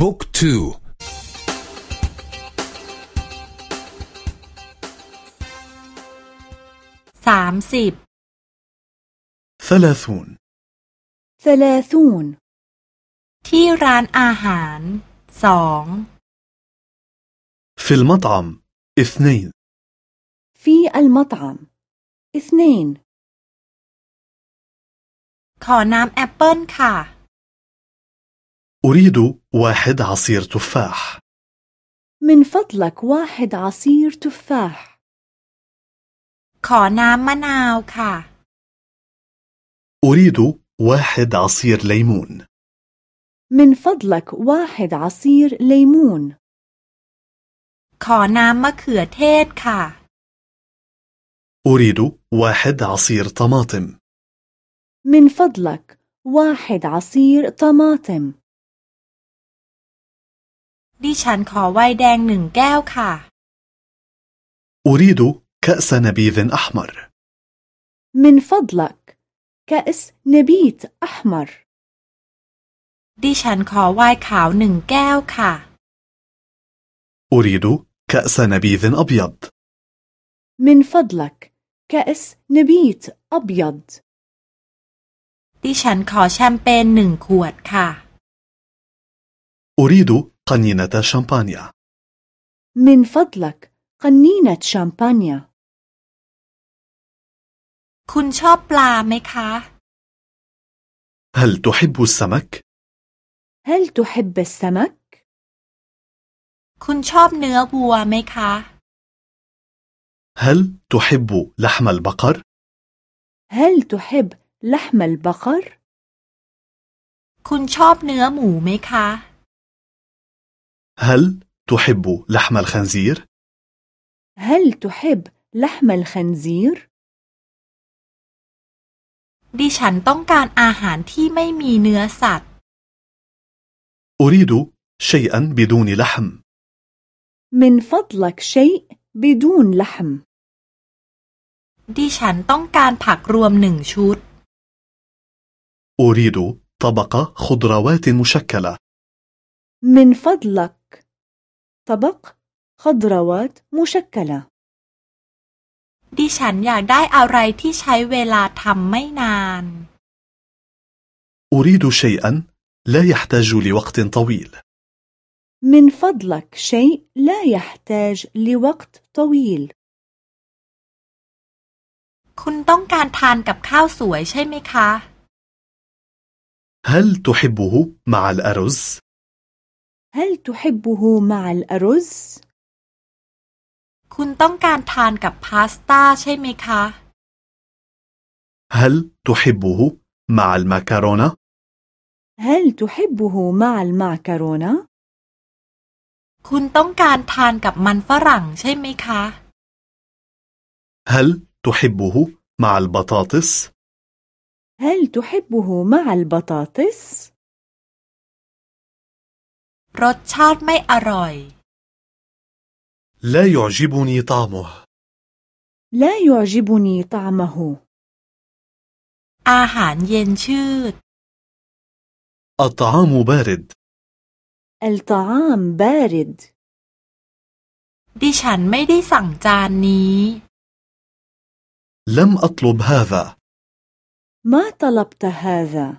บุ๊กทูสามสิบ ثلاثون ثلاثون ที่ร้านอาหารสอง في المطعم اثنين في المطعم اثنين ขอน้ำแอปเปิลค่ะ أريد واحد عصير تفاح من فضلك واحد عصير تفاح ขอน้ำมะนาวค่ะ أريد واحد عصير ليمون من فضلك واحد عصير ليمون ขอน้ำมะเขือเทศค่ะ أريد واحد عصير طماطم من فضلك واحد عصير طماطم ดิฉันขอไวน์แดงหนึ่งแก้วค่ะ أريد كأس نبيذ أحمر من فضلك كأس نبيت أحمر ดิฉันขอไวน์ขาวหนึ่งแก้วค่ะ أريد كأس نبيذ أبيض من فضلك كأس نبيت أبيض ดิฉันขอแชมเปญหนึ่งขวดค่ะ أريد قنينة شامبانيا من فضلك قنينة شامبانيا คุณชอบปลาไหมคะ هل تحب السمك؟ هل تحب السمك؟ คุณชอบเนื้อวัวไหมคะ هل تحب لحم البقر؟ هل تحب لحم البقر؟ คุณชอบเนื้อหมูไหมคะ هل تحب لحم الخنزير؟ هل تحب لحم الخنزير؟ ดิฉันต้องการอาหารที่ไม่มีเนื้อสัตว์ أريد شيئا بدون لحم من فضلك شيء بدون لحم ดิฉันต้องการผักรวมหนึ่งชุด أريد طبق خضروات مشكلة من فضلك طبق خضروات مشكلة ดิฉันอยากได้อะไรที่ใช้เวลาทำไม่นาน أريد شيئا لا يحتاج لوقت طويل من فضلك شيء لا يحتاج لوقت طويل คุณต้องการทานกับข้าวสวยใช่ไหมคะ هل تحبه مع الأرز؟ هل تحبه مع الأرز؟ คุณต้องการทานกับพาสต้าใช่ไหมคะ هل تحبه مع المكرونة؟ هل تحبه مع المعكرونة؟ คุณต้องการทานกับมันฝรั่งใช่ไหมคะ هل تحبه مع البطاطس؟ هل تحبه مع البطاطس؟ รสชาติไม่อร่อย لا يعجبني طعمه لا يعجبني طعمه อาหารเย็นชืด الطعام بارد الطعام بارد ดิฉันไม่ได้สั่งจานนี้ لم أطلب هذا ما طلبت هذا